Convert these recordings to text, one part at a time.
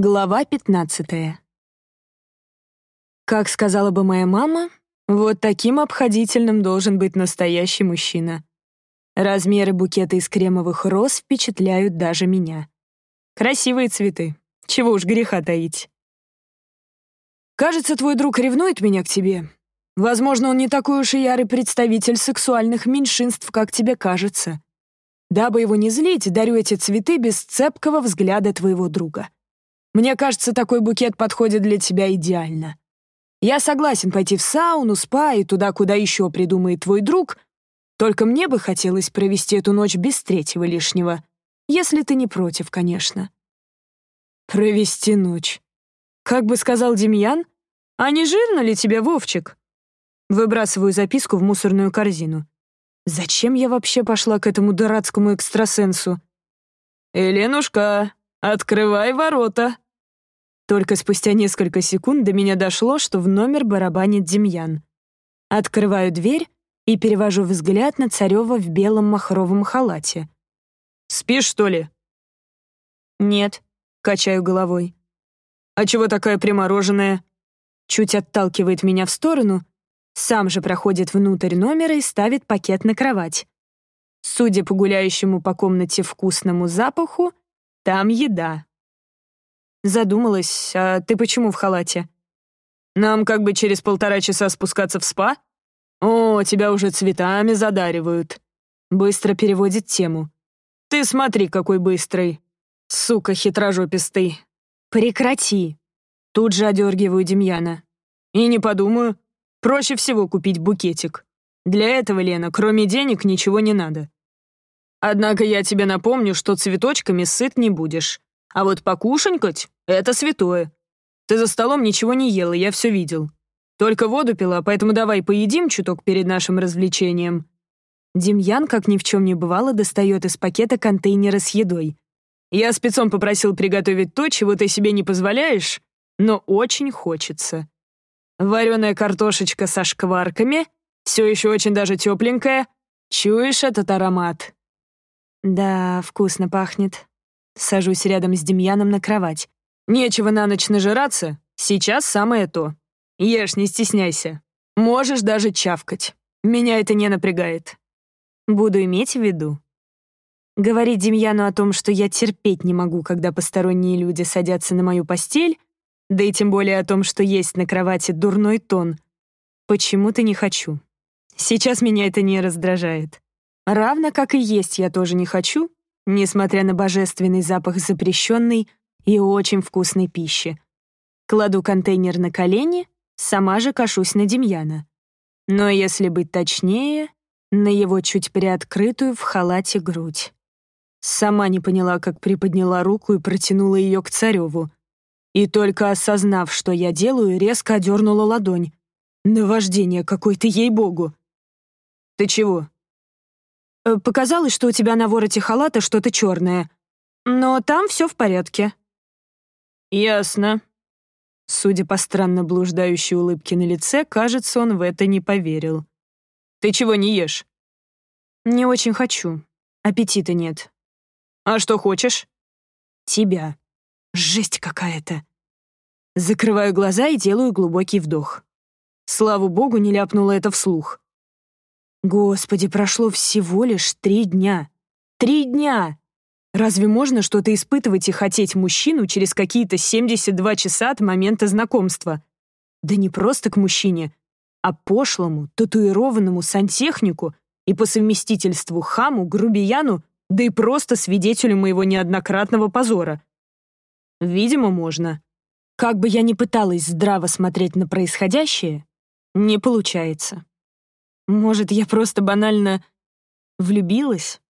Глава 15. Как сказала бы моя мама, вот таким обходительным должен быть настоящий мужчина. Размеры букета из кремовых роз впечатляют даже меня. Красивые цветы. Чего уж греха таить. Кажется, твой друг ревнует меня к тебе. Возможно, он не такой уж и ярый представитель сексуальных меньшинств, как тебе кажется. Дабы его не злить, дарю эти цветы без цепкого взгляда твоего друга. Мне кажется, такой букет подходит для тебя идеально. Я согласен пойти в сауну, спа и туда, куда еще придумает твой друг, только мне бы хотелось провести эту ночь без третьего лишнего, если ты не против, конечно. Провести ночь. Как бы сказал Демьян, а не жирно ли тебе, Вовчик? Выбрасываю записку в мусорную корзину. Зачем я вообще пошла к этому дурацкому экстрасенсу? «Эленушка, открывай ворота!» Только спустя несколько секунд до меня дошло, что в номер барабанит Демьян. Открываю дверь и перевожу взгляд на Царева в белом махровом халате. «Спишь, что ли?» «Нет», — качаю головой. «А чего такая примороженная?» Чуть отталкивает меня в сторону, сам же проходит внутрь номера и ставит пакет на кровать. Судя по гуляющему по комнате вкусному запаху, там еда. Задумалась, а ты почему в халате? Нам как бы через полтора часа спускаться в спа? О, тебя уже цветами задаривают. Быстро переводит тему. Ты смотри, какой быстрый. Сука хитрожопистый. Прекрати. Тут же одергиваю Демьяна. И не подумаю. Проще всего купить букетик. Для этого, Лена, кроме денег ничего не надо. Однако я тебе напомню, что цветочками сыт не будешь. А вот покушанькать — это святое. Ты за столом ничего не ела, я все видел. Только воду пила, поэтому давай поедим чуток перед нашим развлечением». Демьян, как ни в чем не бывало, достает из пакета контейнеры с едой. «Я спецом попросил приготовить то, чего ты себе не позволяешь, но очень хочется. Вареная картошечка со шкварками, все еще очень даже тепленькая. Чуешь этот аромат?» «Да, вкусно пахнет», Сажусь рядом с Демьяном на кровать. «Нечего на ночь нажираться. Сейчас самое то. Ешь, не стесняйся. Можешь даже чавкать. Меня это не напрягает». Буду иметь в виду. Говорить Демьяну о том, что я терпеть не могу, когда посторонние люди садятся на мою постель, да и тем более о том, что есть на кровати дурной тон, почему-то не хочу. Сейчас меня это не раздражает. Равно как и есть я тоже не хочу, несмотря на божественный запах запрещенной и очень вкусной пищи. Кладу контейнер на колени, сама же кашусь на Демьяна. Но если быть точнее, на его чуть приоткрытую в халате грудь. Сама не поняла, как приподняла руку и протянула ее к Цареву. И только осознав, что я делаю, резко одернула ладонь. Наваждение какое-то, ей-богу. «Ты чего?» Э, показалось, что у тебя на вороте халата что-то черное. Но там все в порядке». «Ясно». Судя по странно блуждающей улыбке на лице, кажется, он в это не поверил. «Ты чего не ешь?» «Не очень хочу. Аппетита нет». «А что хочешь?» «Тебя. Жесть какая-то». Закрываю глаза и делаю глубокий вдох. Слава богу, не ляпнула это вслух. Господи, прошло всего лишь три дня. Три дня! Разве можно что-то испытывать и хотеть мужчину через какие-то 72 часа от момента знакомства? Да не просто к мужчине, а пошлому, татуированному сантехнику и по совместительству хаму, грубияну, да и просто свидетелю моего неоднократного позора. Видимо, можно. Как бы я ни пыталась здраво смотреть на происходящее, не получается. Может, я просто банально влюбилась?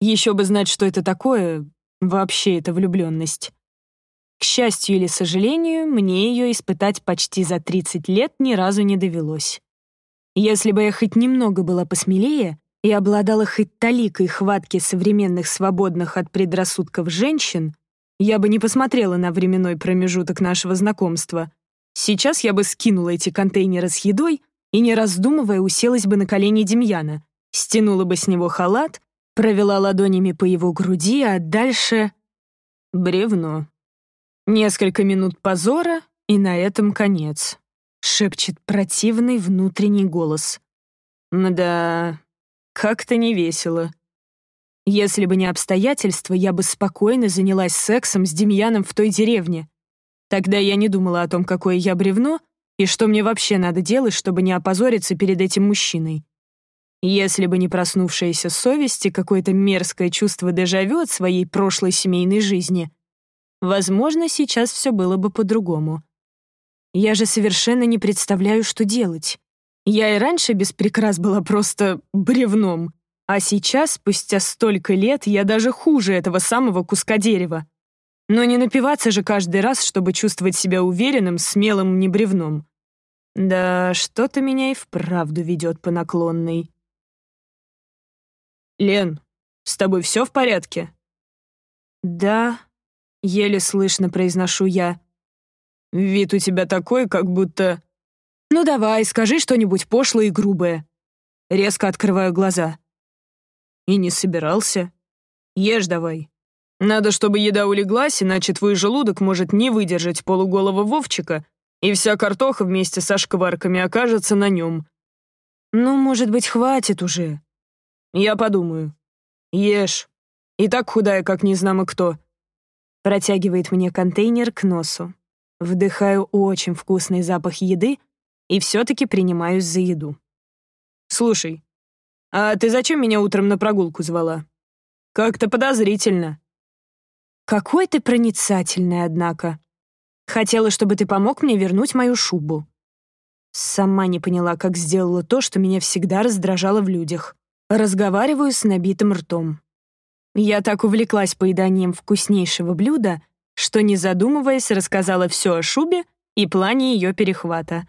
Еще бы знать, что это такое, вообще это влюбленность. К счастью или сожалению, мне ее испытать почти за 30 лет ни разу не довелось. Если бы я хоть немного была посмелее и обладала хоть таликой хватки современных свободных от предрассудков женщин, я бы не посмотрела на временной промежуток нашего знакомства. Сейчас я бы скинула эти контейнеры с едой, и, не раздумывая, уселась бы на колени Демьяна, стянула бы с него халат, провела ладонями по его груди, а дальше... Бревно. Несколько минут позора, и на этом конец. Шепчет противный внутренний голос. Мда, как-то не весело. Если бы не обстоятельства, я бы спокойно занялась сексом с Демьяном в той деревне. Тогда я не думала о том, какое я бревно, и что мне вообще надо делать, чтобы не опозориться перед этим мужчиной. Если бы не проснувшаяся совесть и какое-то мерзкое чувство дежавю от своей прошлой семейной жизни, возможно, сейчас все было бы по-другому. Я же совершенно не представляю, что делать. Я и раньше без прикрас была просто бревном, а сейчас, спустя столько лет, я даже хуже этого самого куска дерева. Но не напиваться же каждый раз, чтобы чувствовать себя уверенным, смелым не бревном. Да, что-то меня и вправду ведет по наклонной. «Лен, с тобой все в порядке?» «Да», — еле слышно произношу я. «Вид у тебя такой, как будто...» «Ну давай, скажи что-нибудь пошлое и грубое». Резко открываю глаза. «И не собирался. Ешь давай. Надо, чтобы еда улеглась, иначе твой желудок может не выдержать полуголого Вовчика, и вся картоха вместе со шкварками окажется на нем». «Ну, может быть, хватит уже?» «Я подумаю. Ешь. И так худая, как незнамо кто». Протягивает мне контейнер к носу. Вдыхаю очень вкусный запах еды и все-таки принимаюсь за еду. «Слушай, а ты зачем меня утром на прогулку звала? Как-то подозрительно». «Какой ты проницательный, однако. Хотела, чтобы ты помог мне вернуть мою шубу». Сама не поняла, как сделала то, что меня всегда раздражало в людях. Разговариваю с набитым ртом. Я так увлеклась поеданием вкуснейшего блюда, что, не задумываясь, рассказала все о шубе и плане ее перехвата.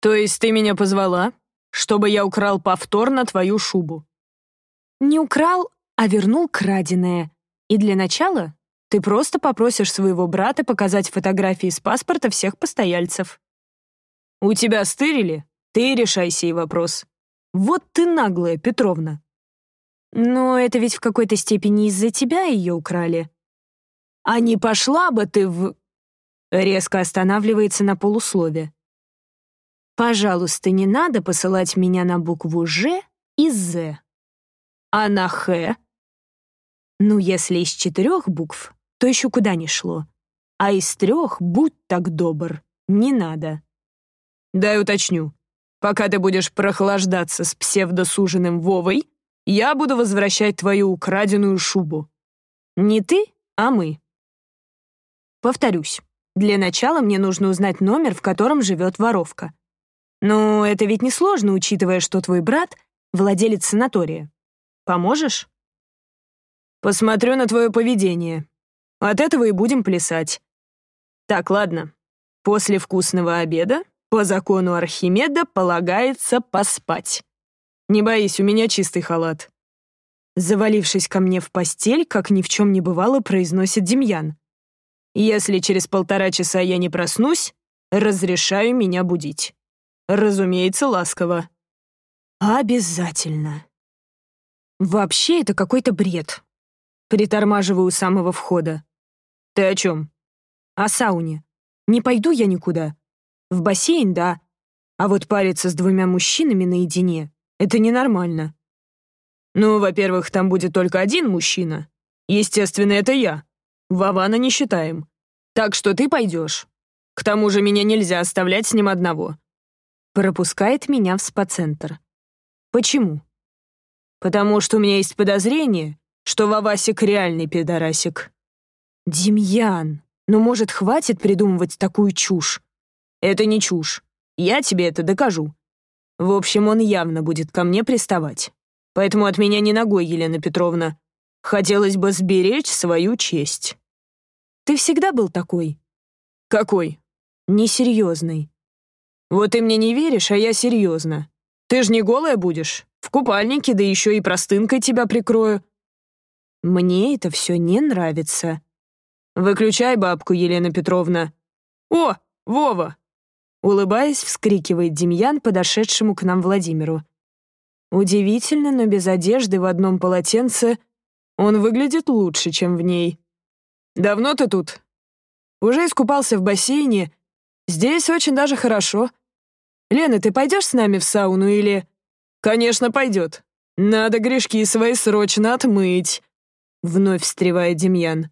«То есть ты меня позвала, чтобы я украл повторно твою шубу?» «Не украл, а вернул краденое. И для начала ты просто попросишь своего брата показать фотографии с паспорта всех постояльцев». «У тебя стырили? Ты решай сей вопрос», вот ты наглая, Петровна. Но это ведь в какой-то степени из-за тебя ее украли. А не пошла бы ты в... Резко останавливается на полуслове. Пожалуйста, не надо посылать меня на букву «Ж» и «З». А на «Х»? Ну, если из четырех букв, то еще куда ни шло. А из трех, будь так добр, не надо. Дай уточню. Пока ты будешь прохлаждаться с псевдосуженным Вовой, я буду возвращать твою украденную шубу. Не ты, а мы. Повторюсь, для начала мне нужно узнать номер, в котором живет воровка. Но это ведь несложно, учитывая, что твой брат — владелец санатория. Поможешь? Посмотрю на твое поведение. От этого и будем плясать. Так, ладно. После вкусного обеда по закону Архимеда полагается поспать. Не боись, у меня чистый халат. Завалившись ко мне в постель, как ни в чем не бывало, произносит Демьян. Если через полтора часа я не проснусь, разрешаю меня будить. Разумеется, ласково. Обязательно. Вообще это какой-то бред. Притормаживаю у самого входа. Ты о чем? О сауне. Не пойду я никуда. В бассейн, да. А вот париться с двумя мужчинами наедине — это ненормально. Ну, во-первых, там будет только один мужчина. Естественно, это я. Вована не считаем. Так что ты пойдешь. К тому же меня нельзя оставлять с ним одного. Пропускает меня в спа-центр. Почему? Потому что у меня есть подозрение, что Вавасик реальный пидорасик. Демьян, ну, может, хватит придумывать такую чушь? Это не чушь. Я тебе это докажу. В общем, он явно будет ко мне приставать. Поэтому от меня не ногой, Елена Петровна. Хотелось бы сберечь свою честь. Ты всегда был такой? Какой? Несерьезный. Вот ты мне не веришь, а я серьезно. Ты ж не голая будешь. В купальнике, да еще и простынкой тебя прикрою. Мне это все не нравится. Выключай бабку, Елена Петровна. О, Вова, Улыбаясь, вскрикивает Демьян, подошедшему к нам Владимиру. Удивительно, но без одежды в одном полотенце он выглядит лучше, чем в ней. «Давно ты тут?» Уже искупался в бассейне. Здесь очень даже хорошо. Лена, ты пойдешь с нами в сауну или...» «Конечно, пойдет. Надо грешки свои срочно отмыть», — вновь встревает Демьян.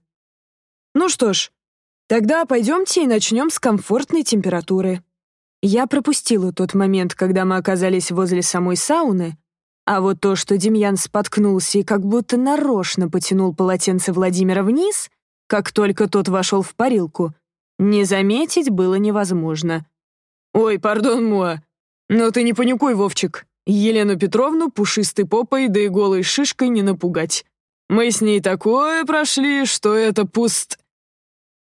«Ну что ж, тогда пойдемте и начнем с комфортной температуры». Я пропустила тот момент, когда мы оказались возле самой сауны, а вот то, что Демьян споткнулся и как будто нарочно потянул полотенце Владимира вниз, как только тот вошел в парилку, не заметить было невозможно. «Ой, пардон, Муа, но ты не паникуй, Вовчик. Елену Петровну пушистой попой да и голой шишкой не напугать. Мы с ней такое прошли, что это пуст...»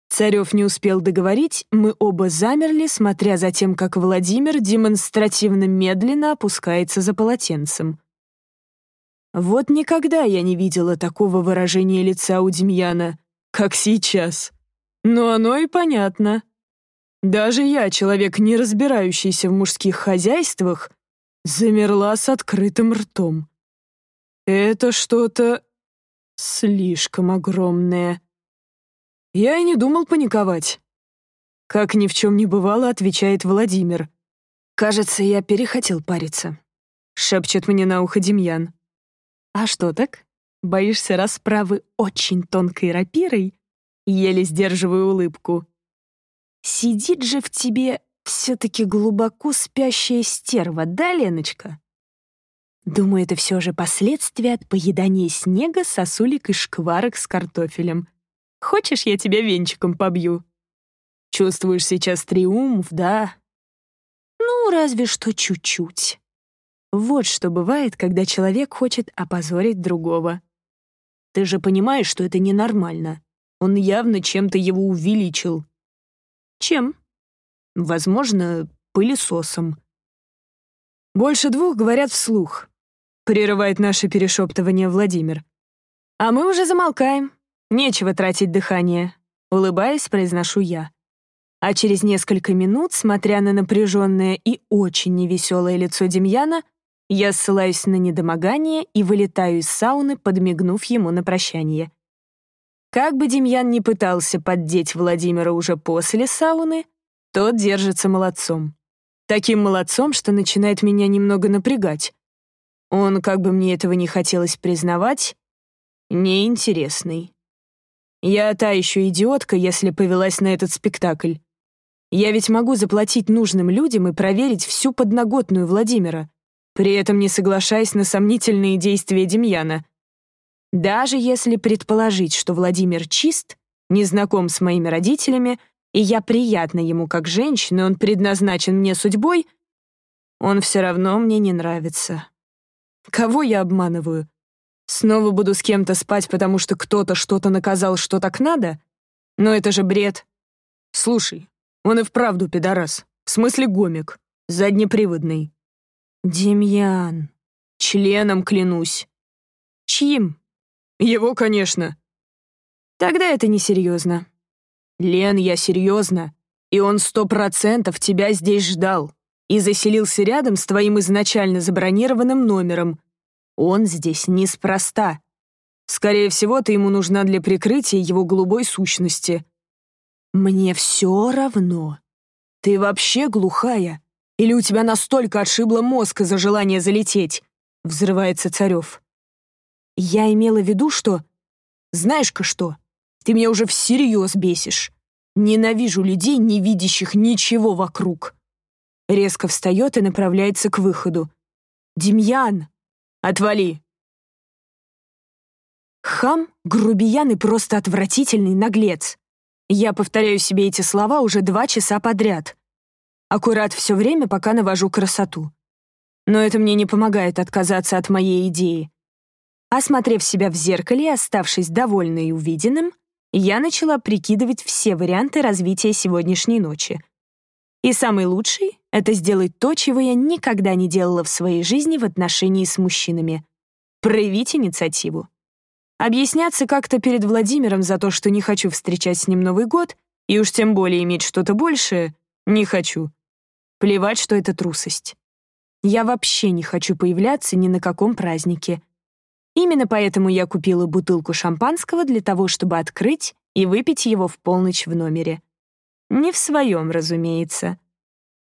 Царев не успел договорить, мы оба замерли, смотря за тем, как Владимир демонстративно медленно опускается за полотенцем. Вот никогда я не видела такого выражения лица у Демьяна, как сейчас. Но оно и понятно. Даже я, человек, не разбирающийся в мужских хозяйствах, замерла с открытым ртом. Это что-то слишком огромное. Я и не думал паниковать. Как ни в чем не бывало, отвечает Владимир. Кажется, я перехотел париться. Шепчет мне на ухо Демьян. А что так? Боишься расправы очень тонкой рапирой? Еле сдерживаю улыбку. Сидит же в тебе все-таки глубоко спящая стерва, да, Леночка? Думаю, это все же последствия от поедания снега, сосулек и шкварок с картофелем. Хочешь, я тебя венчиком побью? Чувствуешь сейчас триумф, да? Ну, разве что чуть-чуть. Вот что бывает, когда человек хочет опозорить другого. Ты же понимаешь, что это ненормально. Он явно чем-то его увеличил. Чем? Возможно, пылесосом. Больше двух говорят вслух. Прерывает наше перешептывание Владимир. А мы уже замолкаем. Нечего тратить дыхание. Улыбаясь, произношу я. А через несколько минут, смотря на напряженное и очень невеселое лицо Демьяна, я ссылаюсь на недомогание и вылетаю из сауны, подмигнув ему на прощание. Как бы Демьян ни пытался поддеть Владимира уже после сауны, тот держится молодцом. Таким молодцом, что начинает меня немного напрягать. Он, как бы мне этого не хотелось признавать, неинтересный. Я та еще идиотка, если повелась на этот спектакль. Я ведь могу заплатить нужным людям и проверить всю подноготную Владимира при этом не соглашаясь на сомнительные действия Демьяна. Даже если предположить, что Владимир чист, не знаком с моими родителями, и я приятна ему как женщина, он предназначен мне судьбой, он все равно мне не нравится. Кого я обманываю? Снова буду с кем-то спать, потому что кто-то что-то наказал, что так надо? Но это же бред. Слушай, он и вправду пидорас. В смысле гомик. Заднеприводный. «Демьян, членом клянусь». «Чьим?» «Его, конечно». «Тогда это несерьезно». «Лен, я серьезно. И он сто процентов тебя здесь ждал и заселился рядом с твоим изначально забронированным номером. Он здесь неспроста. Скорее всего, ты ему нужна для прикрытия его голубой сущности». «Мне все равно. Ты вообще глухая?» Или у тебя настолько отшибло мозг из-за желания залететь?» — взрывается Царев. «Я имела в виду, что... Знаешь-ка что? Ты меня уже всерьез бесишь. Ненавижу людей, не видящих ничего вокруг». Резко встает и направляется к выходу. «Демьян! Отвали!» Хам, грубиян и просто отвратительный наглец. Я повторяю себе эти слова уже два часа подряд. Аккурат все время, пока навожу красоту. Но это мне не помогает отказаться от моей идеи. Осмотрев себя в зеркале и оставшись довольной увиденным, я начала прикидывать все варианты развития сегодняшней ночи. И самый лучший — это сделать то, чего я никогда не делала в своей жизни в отношении с мужчинами. Проявить инициативу. Объясняться как-то перед Владимиром за то, что не хочу встречать с ним Новый год, и уж тем более иметь что-то большее, не хочу. Плевать, что это трусость. Я вообще не хочу появляться ни на каком празднике. Именно поэтому я купила бутылку шампанского для того, чтобы открыть и выпить его в полночь в номере. Не в своем, разумеется.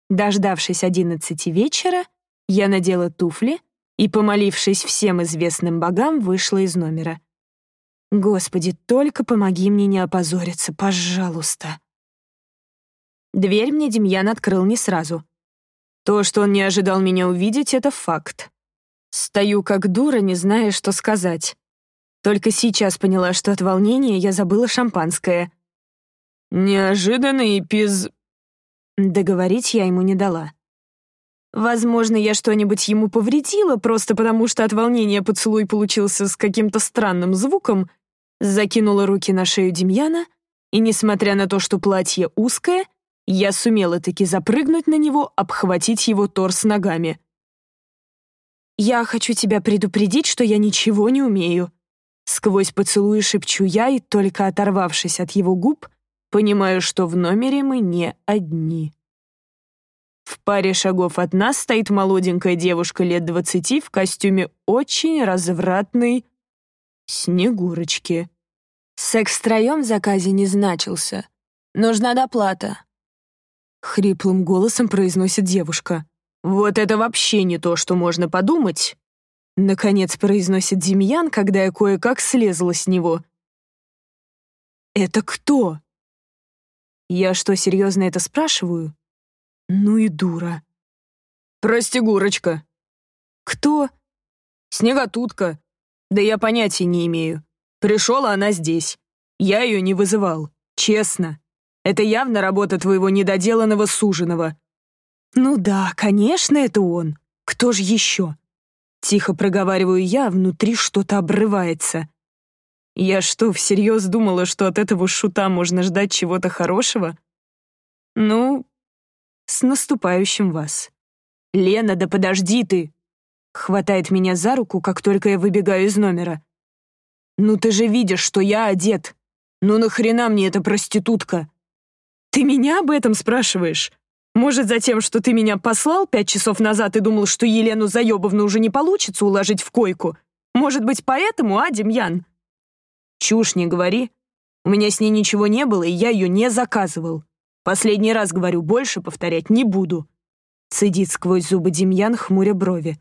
Дождавшись одиннадцати вечера, я надела туфли и, помолившись всем известным богам, вышла из номера. Господи, только помоги мне не опозориться, пожалуйста. Дверь мне Демьян открыл не сразу. То, что он не ожидал меня увидеть, — это факт. Стою как дура, не зная, что сказать. Только сейчас поняла, что от волнения я забыла шампанское. «Неожиданный пиз...» Договорить я ему не дала. Возможно, я что-нибудь ему повредила, просто потому что от волнения поцелуй получился с каким-то странным звуком, закинула руки на шею Демьяна, и, несмотря на то, что платье узкое, я сумела таки запрыгнуть на него, обхватить его торс ногами. «Я хочу тебя предупредить, что я ничего не умею». Сквозь поцелуи шепчу я, и только оторвавшись от его губ, понимаю, что в номере мы не одни. В паре шагов от нас стоит молоденькая девушка лет двадцати в костюме очень развратной Снегурочки. Секс втроем в заказе не значился. Нужна доплата. Хриплым голосом произносит девушка. «Вот это вообще не то, что можно подумать!» Наконец произносит Демьян, когда я кое-как слезла с него. «Это кто?» Я что, серьезно это спрашиваю? Ну и дура. «Прости, Гурочка». «Кто?» «Снеготутка. Да я понятия не имею. Пришел, а она здесь. Я ее не вызывал. Честно. Это явно работа твоего недоделанного суженого». «Ну да, конечно, это он. Кто же еще?» Тихо проговариваю я, внутри что-то обрывается. Я что, всерьез думала, что от этого шута можно ждать чего-то хорошего? Ну, с наступающим вас. «Лена, да подожди ты!» Хватает меня за руку, как только я выбегаю из номера. «Ну ты же видишь, что я одет. Ну нахрена мне эта проститутка?» «Ты меня об этом спрашиваешь? Может, за тем, что ты меня послал пять часов назад и думал, что Елену Заебовну уже не получится уложить в койку? Может быть, поэтому, а, Демьян?» «Чушь не говори. У меня с ней ничего не было, и я ее не заказывал. Последний раз говорю, больше повторять не буду». Цедит сквозь зубы Демьян, хмуря брови.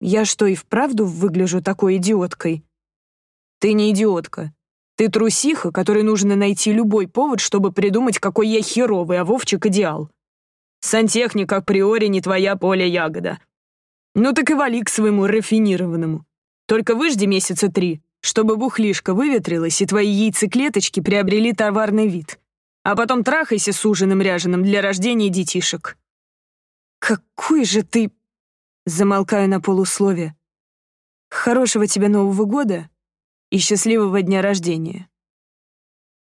«Я что, и вправду выгляжу такой идиоткой?» «Ты не идиотка. Ты трусиха, которой нужно найти любой повод, чтобы придумать, какой я херовый, а Вовчик идеал. Сантехника априори не твоя поле ягода. Ну так и вали к своему рафинированному. Только выжди месяца три, чтобы бухлишка выветрилась и твои яйцеклеточки приобрели товарный вид. А потом трахайся с ужиным ряженым для рождения детишек. Какой же ты... Замолкаю на полуслове. Хорошего тебе Нового года и счастливого дня рождения.